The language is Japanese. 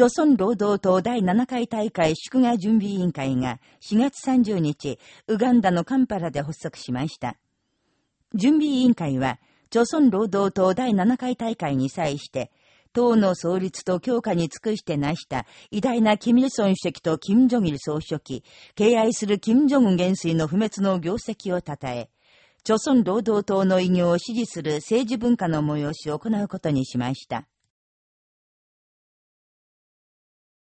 朝鮮労働党第7回大会祝賀準備委員会が4月30日、ウガンダのカンパラで発足しました。準備委員会は、朝鮮労働党第7回大会に際して、党の創立と強化に尽くして成した偉大なキム・イルソン主席とキム・ジョギル総書記、敬愛するキム・ジョン元帥の不滅の業績を称え、朝鮮労働党の偉業を支持する政治文化の催しを行うことにしました。